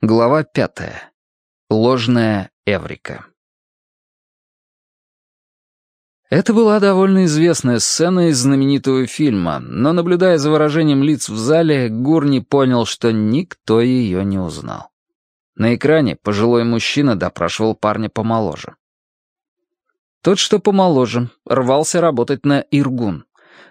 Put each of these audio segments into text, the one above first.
Глава пятая. Ложная Эврика. Это была довольно известная сцена из знаменитого фильма, но, наблюдая за выражением лиц в зале, Гурни понял, что никто ее не узнал. На экране пожилой мужчина допрашивал парня помоложе. Тот, что помоложе, рвался работать на Иргун,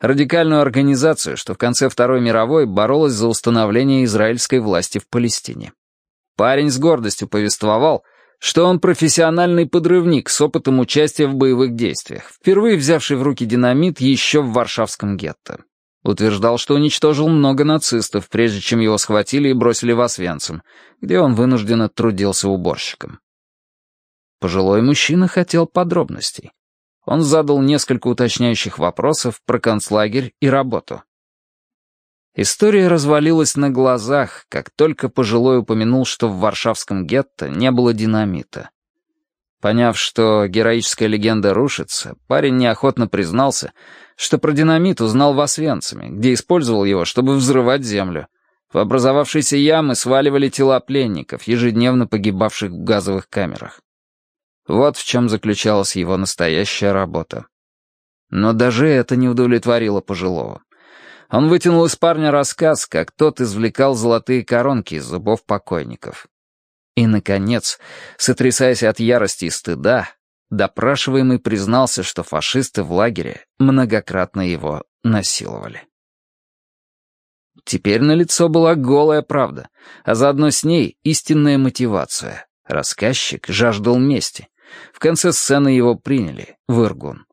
радикальную организацию, что в конце Второй мировой боролась за установление израильской власти в Палестине. Парень с гордостью повествовал, что он профессиональный подрывник с опытом участия в боевых действиях, впервые взявший в руки динамит еще в Варшавском гетто. Утверждал, что уничтожил много нацистов, прежде чем его схватили и бросили в Освенцим, где он вынужденно трудился уборщиком. Пожилой мужчина хотел подробностей. Он задал несколько уточняющих вопросов про концлагерь и работу. История развалилась на глазах, как только пожилой упомянул, что в варшавском гетто не было динамита. Поняв, что героическая легенда рушится, парень неохотно признался, что про динамит узнал в Освенциме, где использовал его, чтобы взрывать землю. В образовавшиеся ямы сваливали тела пленников, ежедневно погибавших в газовых камерах. Вот в чем заключалась его настоящая работа. Но даже это не удовлетворило пожилого. Он вытянул из парня рассказ, как тот извлекал золотые коронки из зубов покойников. И, наконец, сотрясаясь от ярости и стыда, допрашиваемый признался, что фашисты в лагере многократно его насиловали. Теперь на лицо была голая правда, а заодно с ней истинная мотивация. Рассказчик жаждал мести. В конце сцены его приняли в Иргун.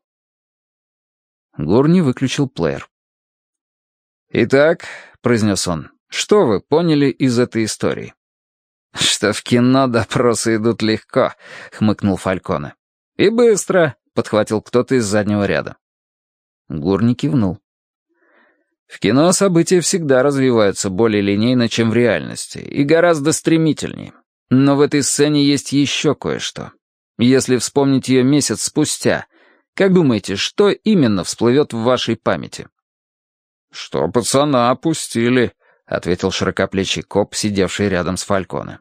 Гурни выключил плеер. «Итак», — произнес он, — «что вы поняли из этой истории?» «Что в кино допросы идут легко», — хмыкнул Фальконе. «И быстро», — подхватил кто-то из заднего ряда. Гурни кивнул. В кино события всегда развиваются более линейно, чем в реальности, и гораздо стремительнее. Но в этой сцене есть еще кое-что. Если вспомнить ее месяц спустя, как думаете, что именно всплывет в вашей памяти? «Что пацана опустили», — ответил широкоплечий коп, сидевший рядом с Фальконе.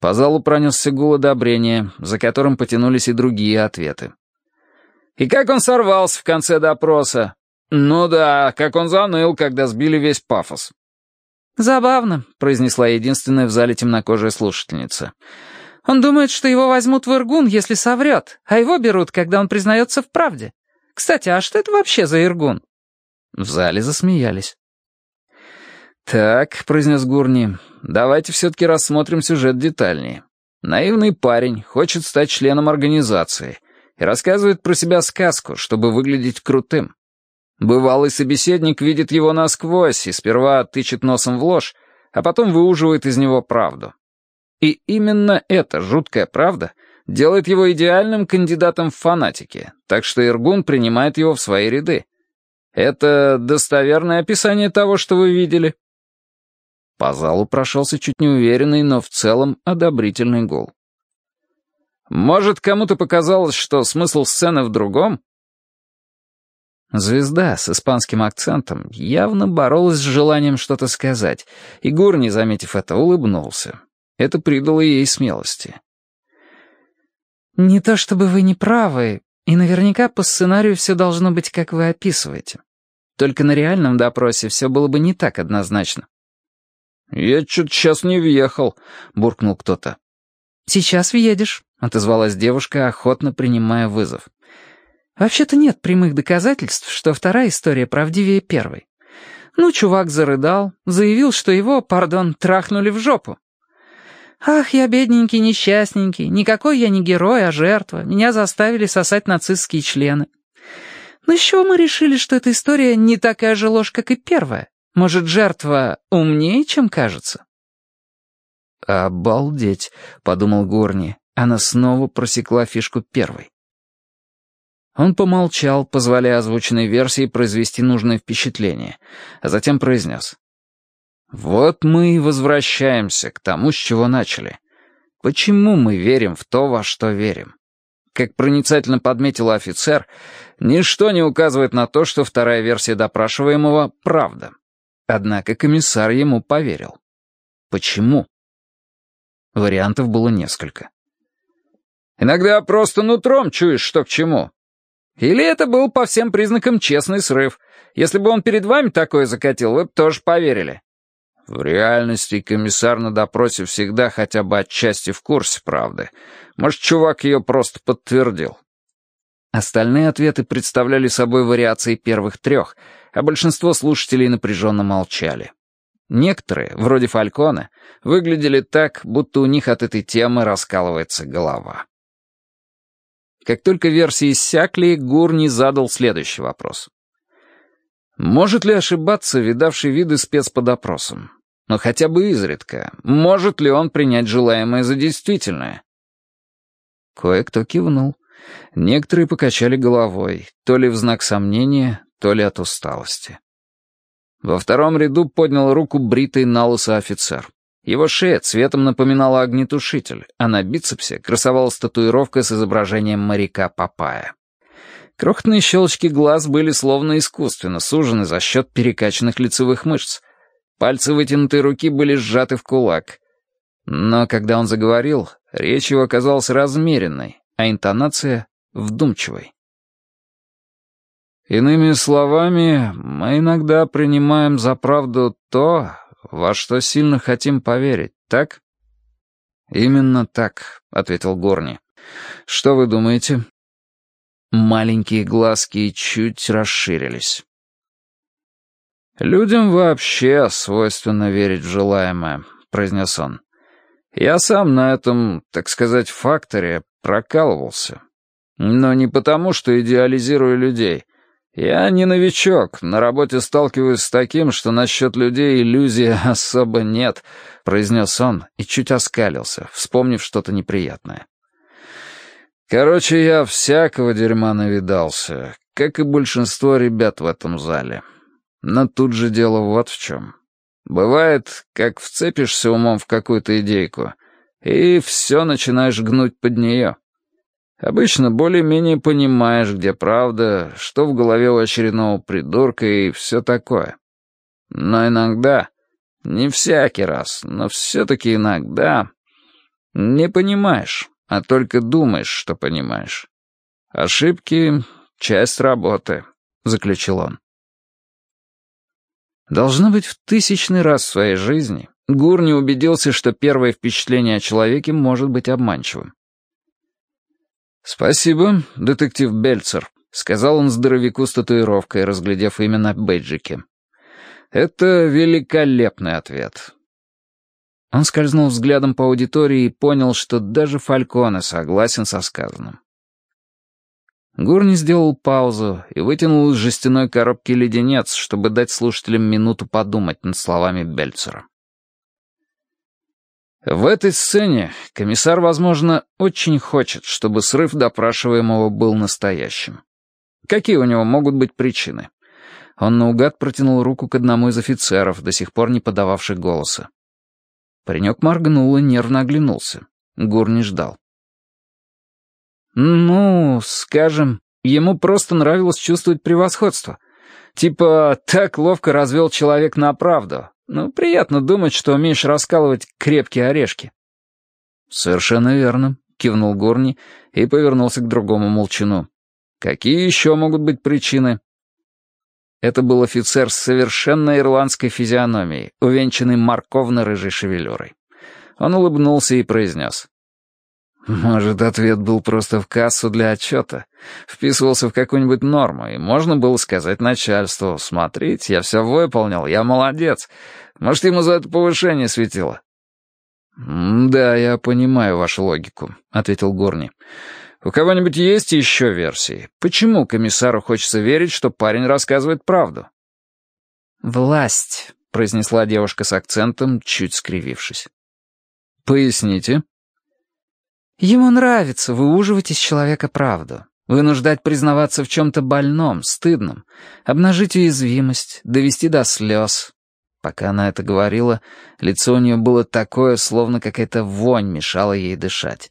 По залу пронесся гул одобрения, за которым потянулись и другие ответы. «И как он сорвался в конце допроса? Ну да, как он заныл, когда сбили весь пафос». «Забавно», — произнесла единственная в зале темнокожая слушательница. «Он думает, что его возьмут в Иргун, если соврет, а его берут, когда он признается в правде. Кстати, а что это вообще за Иргун?» В зале засмеялись. «Так», — произнес Гурни, — «давайте все-таки рассмотрим сюжет детальнее. Наивный парень хочет стать членом организации и рассказывает про себя сказку, чтобы выглядеть крутым. Бывалый собеседник видит его насквозь и сперва тычет носом в ложь, а потом выуживает из него правду. И именно эта жуткая правда делает его идеальным кандидатом в фанатики, так что Иргун принимает его в свои ряды. Это достоверное описание того, что вы видели?» По залу прошелся чуть неуверенный, но в целом одобрительный гол. «Может, кому-то показалось, что смысл сцены в другом?» Звезда с испанским акцентом явно боролась с желанием что-то сказать, и Гурни, заметив это, улыбнулся. Это придало ей смелости. «Не то чтобы вы не правы, и наверняка по сценарию все должно быть, как вы описываете. Только на реальном допросе все было бы не так однозначно. «Я что-то сейчас не въехал», — буркнул кто-то. «Сейчас въедешь», — отозвалась девушка, охотно принимая вызов. «Вообще-то нет прямых доказательств, что вторая история правдивее первой. Ну, чувак зарыдал, заявил, что его, пардон, трахнули в жопу. «Ах, я бедненький, несчастненький, никакой я не герой, а жертва, меня заставили сосать нацистские члены». «Ну с мы решили, что эта история не такая же ложь, как и первая? Может, жертва умнее, чем кажется?» «Обалдеть», — подумал Горни. Она снова просекла фишку первой. Он помолчал, позволяя озвученной версии произвести нужное впечатление, а затем произнес. Вот мы и возвращаемся к тому, с чего начали. Почему мы верим в то, во что верим? Как проницательно подметил офицер, ничто не указывает на то, что вторая версия допрашиваемого — правда. Однако комиссар ему поверил. Почему? Вариантов было несколько. «Иногда просто нутром чуешь, что к чему. Или это был по всем признакам честный срыв. Если бы он перед вами такое закатил, вы бы тоже поверили». В реальности комиссар на допросе всегда хотя бы отчасти в курсе правды. Может, чувак ее просто подтвердил. Остальные ответы представляли собой вариации первых трех, а большинство слушателей напряженно молчали. Некоторые, вроде Фалькона, выглядели так, будто у них от этой темы раскалывается голова. Как только версии иссякли, Гурни задал следующий вопрос. Может ли ошибаться видавший виды спец по допросам? Но хотя бы изредка. Может ли он принять желаемое за действительное? Кое-кто кивнул. Некоторые покачали головой, то ли в знак сомнения, то ли от усталости. Во втором ряду поднял руку бритый на офицер. Его шея цветом напоминала огнетушитель, а на бицепсе красовалась татуировка с изображением моряка Папая. Крохотные щелочки глаз были словно искусственно сужены за счет перекачанных лицевых мышц. Пальцы вытянутой руки были сжаты в кулак. Но когда он заговорил, речь его оказалась размеренной, а интонация — вдумчивой. Иными словами, мы иногда принимаем за правду то, во что сильно хотим поверить, так? Именно так, ответил Горни. Что вы думаете? Маленькие глазки чуть расширились. «Людям вообще свойственно верить в желаемое», — произнес он. «Я сам на этом, так сказать, факторе прокалывался. Но не потому, что идеализирую людей. Я не новичок, на работе сталкиваюсь с таким, что насчет людей иллюзии особо нет», — произнес он и чуть оскалился, вспомнив что-то неприятное. «Короче, я всякого дерьма навидался, как и большинство ребят в этом зале. Но тут же дело вот в чем. Бывает, как вцепишься умом в какую-то идейку, и все начинаешь гнуть под нее». Обычно более-менее понимаешь, где правда, что в голове у очередного придурка и все такое. Но иногда, не всякий раз, но все-таки иногда, не понимаешь, а только думаешь, что понимаешь. Ошибки — часть работы, — заключил он. Должно быть, в тысячный раз в своей жизни Гурни убедился, что первое впечатление о человеке может быть обманчивым. «Спасибо, детектив Бельцер», — сказал он здоровяку с татуировкой, разглядев имя на бейджике. «Это великолепный ответ». Он скользнул взглядом по аудитории и понял, что даже Фальконе согласен со сказанным. Гурни сделал паузу и вытянул из жестяной коробки леденец, чтобы дать слушателям минуту подумать над словами Бельцера. В этой сцене комиссар, возможно, очень хочет, чтобы срыв допрашиваемого был настоящим. Какие у него могут быть причины? Он наугад протянул руку к одному из офицеров, до сих пор не подававших голоса. Паренек моргнул и нервно оглянулся. Гур не ждал. «Ну, скажем, ему просто нравилось чувствовать превосходство. Типа, так ловко развел человек на правду, ну, приятно думать, что умеешь раскалывать крепкие орешки». «Совершенно верно», — кивнул Горни и повернулся к другому молчану. «Какие еще могут быть причины?» Это был офицер с совершенно ирландской физиономией, увенчанный морковно-рыжей шевелюрой. Он улыбнулся и произнес. Может, ответ был просто в кассу для отчета. Вписывался в какую-нибудь норму, и можно было сказать начальству, «Смотрите, я все выполнил, я молодец. Может, ему за это повышение светило?» «Да, я понимаю вашу логику», — ответил Горни. «У кого-нибудь есть еще версии? Почему комиссару хочется верить, что парень рассказывает правду?» «Власть», — произнесла девушка с акцентом, чуть скривившись. «Поясните», Ему нравится выуживать из человека правду, вынуждать признаваться в чем-то больном, стыдном, обнажить уязвимость, довести до слез. Пока она это говорила, лицо у нее было такое, словно какая-то вонь мешала ей дышать.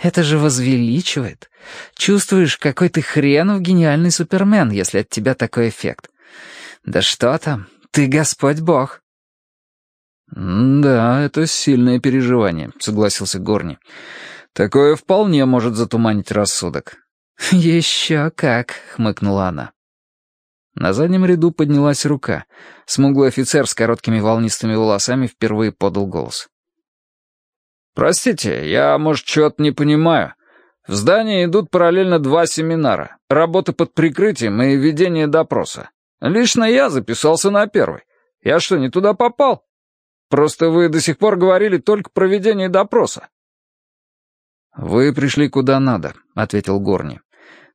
Это же возвеличивает. Чувствуешь, какой ты хренов гениальный супермен, если от тебя такой эффект. Да что там, ты Господь Бог. «Да, это сильное переживание», — согласился Горни. «Такое вполне может затуманить рассудок». «Еще как», — хмыкнула она. На заднем ряду поднялась рука. Смуглый офицер с короткими волнистыми волосами впервые подал голос. «Простите, я, может, чего-то не понимаю. В здании идут параллельно два семинара. Работа под прикрытием и ведение допроса. Лично я записался на первый. Я что, не туда попал? Просто вы до сих пор говорили только про ведение допроса». «Вы пришли куда надо», — ответил Горни.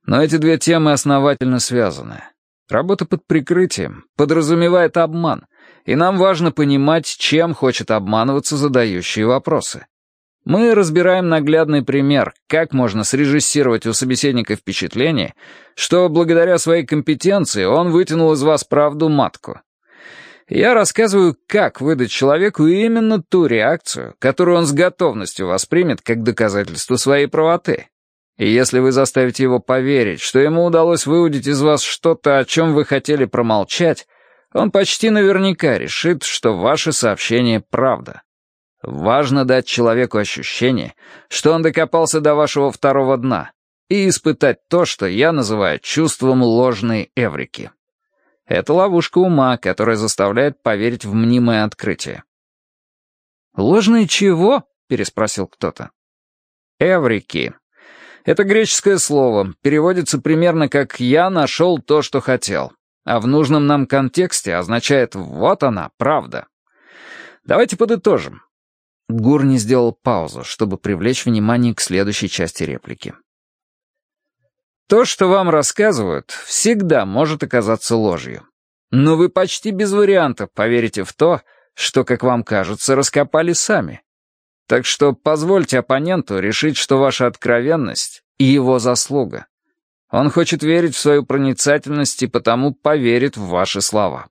«Но эти две темы основательно связаны. Работа под прикрытием подразумевает обман, и нам важно понимать, чем хочет обманываться задающие вопросы. Мы разбираем наглядный пример, как можно срежиссировать у собеседника впечатление, что благодаря своей компетенции он вытянул из вас правду матку. Я рассказываю, как выдать человеку именно ту реакцию, которую он с готовностью воспримет как доказательство своей правоты. И если вы заставите его поверить, что ему удалось выудить из вас что-то, о чем вы хотели промолчать, он почти наверняка решит, что ваше сообщение — правда. Важно дать человеку ощущение, что он докопался до вашего второго дна, и испытать то, что я называю чувством ложной эврики. Это ловушка ума, которая заставляет поверить в мнимое открытие. «Ложные чего?» — переспросил кто-то. «Эврики», это греческое слово, переводится примерно как «я нашел то, что хотел», а в нужном нам контексте означает «вот она, правда». Давайте подытожим. Гур не сделал паузу, чтобы привлечь внимание к следующей части реплики. То, что вам рассказывают, всегда может оказаться ложью. Но вы почти без вариантов поверите в то, что, как вам кажется, раскопали сами. Так что позвольте оппоненту решить, что ваша откровенность — и его заслуга. Он хочет верить в свою проницательность и потому поверит в ваши слова.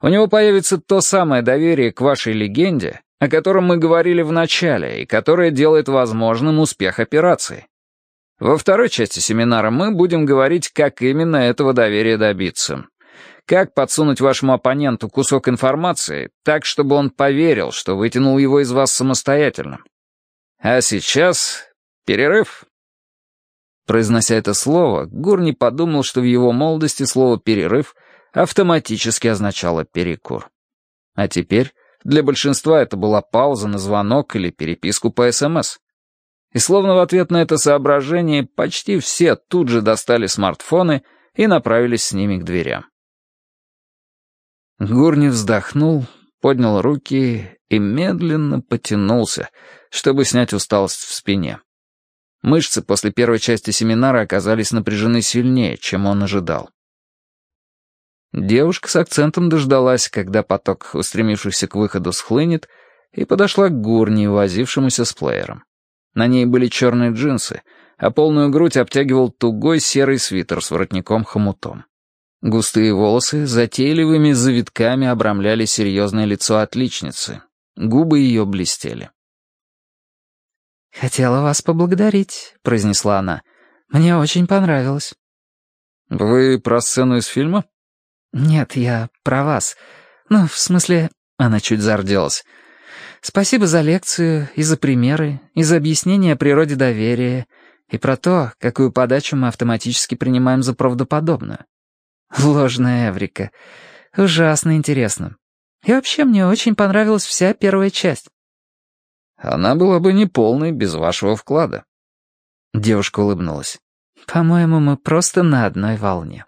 У него появится то самое доверие к вашей легенде, о котором мы говорили в начале и которое делает возможным успех операции. Во второй части семинара мы будем говорить, как именно этого доверия добиться. Как подсунуть вашему оппоненту кусок информации так, чтобы он поверил, что вытянул его из вас самостоятельно? А сейчас перерыв. Произнося это слово, Гурни подумал, что в его молодости слово «перерыв» автоматически означало «перекур». А теперь для большинства это была пауза на звонок или переписку по СМС. И словно в ответ на это соображение почти все тут же достали смартфоны и направились с ними к дверям. Гурни вздохнул, поднял руки и медленно потянулся, чтобы снять усталость в спине. Мышцы после первой части семинара оказались напряжены сильнее, чем он ожидал. Девушка с акцентом дождалась, когда поток устремившихся к выходу схлынет, и подошла к Гурни, возившемуся с плеером. На ней были черные джинсы, а полную грудь обтягивал тугой серый свитер с воротником-хомутом. Густые волосы затейливыми завитками обрамляли серьезное лицо отличницы. Губы ее блестели. «Хотела вас поблагодарить», — произнесла она. «Мне очень понравилось». «Вы про сцену из фильма?» «Нет, я про вас. Ну, в смысле...» Она чуть зарделась. «Спасибо за лекцию, и за примеры, и за объяснение о природе доверия, и про то, какую подачу мы автоматически принимаем за правдоподобную. Ложная Эврика. Ужасно интересно. И вообще мне очень понравилась вся первая часть. Она была бы неполной без вашего вклада. Девушка улыбнулась. По-моему, мы просто на одной волне.